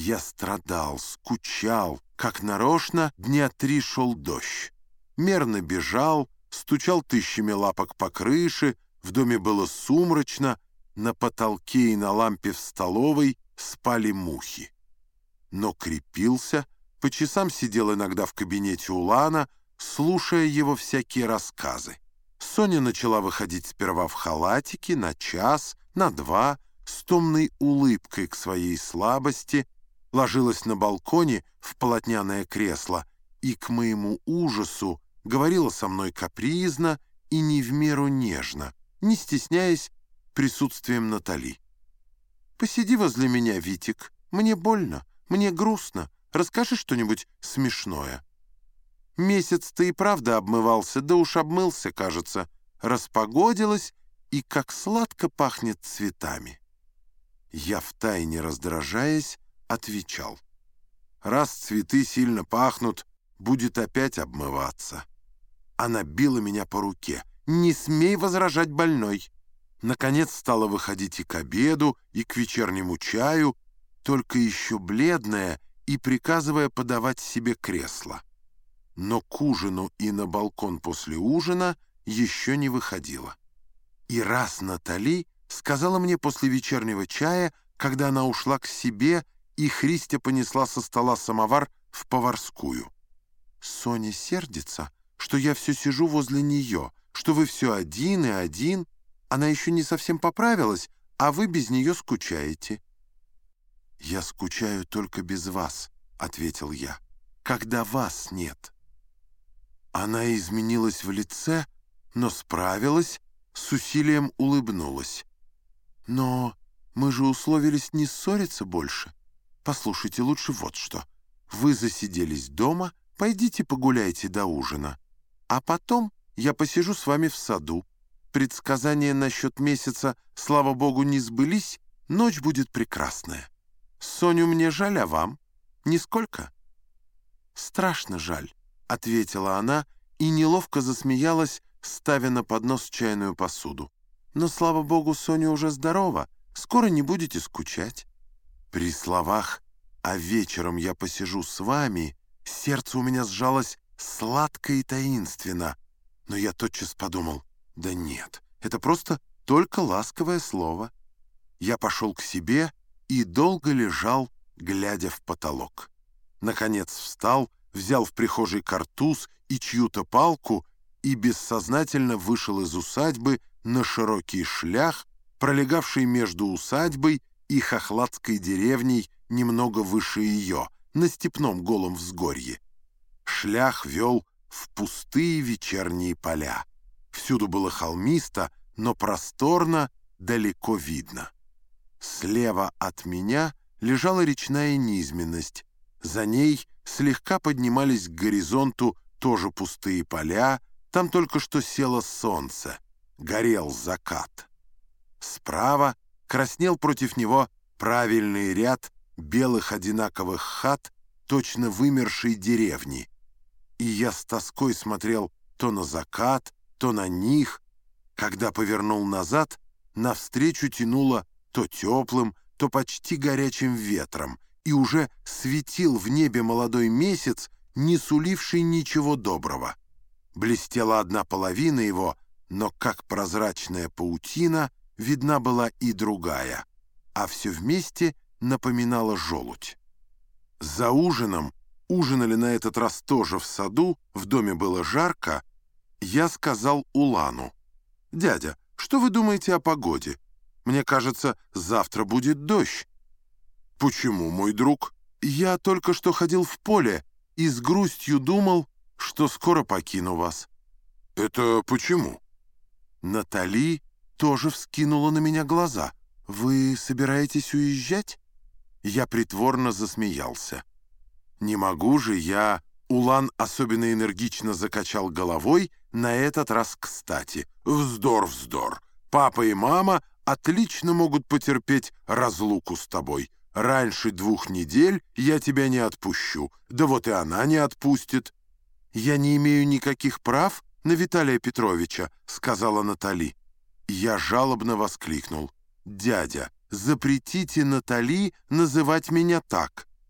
Я страдал, скучал, как нарочно дня три шел дождь. Мерно бежал, стучал тысячами лапок по крыше, в доме было сумрачно, на потолке и на лампе в столовой спали мухи. Но крепился, по часам сидел иногда в кабинете Улана, слушая его всякие рассказы. Соня начала выходить сперва в халатике на час, на два, с томной улыбкой к своей слабости, ложилась на балконе в полотняное кресло и, к моему ужасу, говорила со мной капризно и не в меру нежно, не стесняясь присутствием Натали. «Посиди возле меня, Витик. Мне больно, мне грустно. Расскажи что-нибудь смешное». Месяц ты и правда обмывался, да уж обмылся, кажется. Распогодилось, и как сладко пахнет цветами. Я, втайне раздражаясь, отвечал. Раз цветы сильно пахнут, будет опять обмываться. Она била меня по руке. «Не смей возражать больной!» Наконец стала выходить и к обеду, и к вечернему чаю, только еще бледная и приказывая подавать себе кресло но к ужину и на балкон после ужина еще не выходила. И раз Натали сказала мне после вечернего чая, когда она ушла к себе, и Христя понесла со стола самовар в поварскую. «Соня сердится, что я все сижу возле нее, что вы все один и один. Она еще не совсем поправилась, а вы без нее скучаете». «Я скучаю только без вас», — ответил я, — «когда вас нет». Она изменилась в лице, но справилась, с усилием улыбнулась. «Но мы же условились не ссориться больше. Послушайте лучше вот что. Вы засиделись дома, пойдите погуляйте до ужина. А потом я посижу с вами в саду. Предсказания насчет месяца, слава богу, не сбылись, ночь будет прекрасная. Соню мне жаль, а вам? Нисколько?» «Страшно жаль. — ответила она и неловко засмеялась, ставя на поднос чайную посуду. «Но, слава богу, Соня уже здорова. Скоро не будете скучать». При словах «а вечером я посижу с вами» сердце у меня сжалось сладко и таинственно. Но я тотчас подумал, да нет, это просто только ласковое слово. Я пошел к себе и долго лежал, глядя в потолок. Наконец встал, взял в прихожей картуз и чью-то палку и бессознательно вышел из усадьбы на широкий шлях, пролегавший между усадьбой и хохладской деревней немного выше ее, на степном голом взгорье. Шлях вел в пустые вечерние поля. Всюду было холмисто, но просторно, далеко видно. Слева от меня лежала речная низменность, за ней слегка поднимались к горизонту тоже пустые поля, там только что село солнце, горел закат. Справа краснел против него правильный ряд белых одинаковых хат, точно вымершей деревни. И я с тоской смотрел то на закат, то на них. Когда повернул назад, навстречу тянуло то теплым, то почти горячим ветром, и уже светил в небе молодой месяц, не суливший ничего доброго. Блестела одна половина его, но как прозрачная паутина видна была и другая, а все вместе напоминало желудь. За ужином, ужинали на этот раз тоже в саду, в доме было жарко, я сказал Улану, «Дядя, что вы думаете о погоде? Мне кажется, завтра будет дождь. «Почему, мой друг?» «Я только что ходил в поле и с грустью думал, что скоро покину вас». «Это почему?» Натали тоже вскинула на меня глаза. «Вы собираетесь уезжать?» Я притворно засмеялся. «Не могу же я...» Улан особенно энергично закачал головой, на этот раз кстати. «Вздор, вздор! Папа и мама отлично могут потерпеть разлуку с тобой. Раньше двух недель я тебя не отпущу, да вот и она не отпустит». «Я не имею никаких прав на Виталия Петровича», — сказала Натали. Я жалобно воскликнул. «Дядя, запретите Натали называть меня так.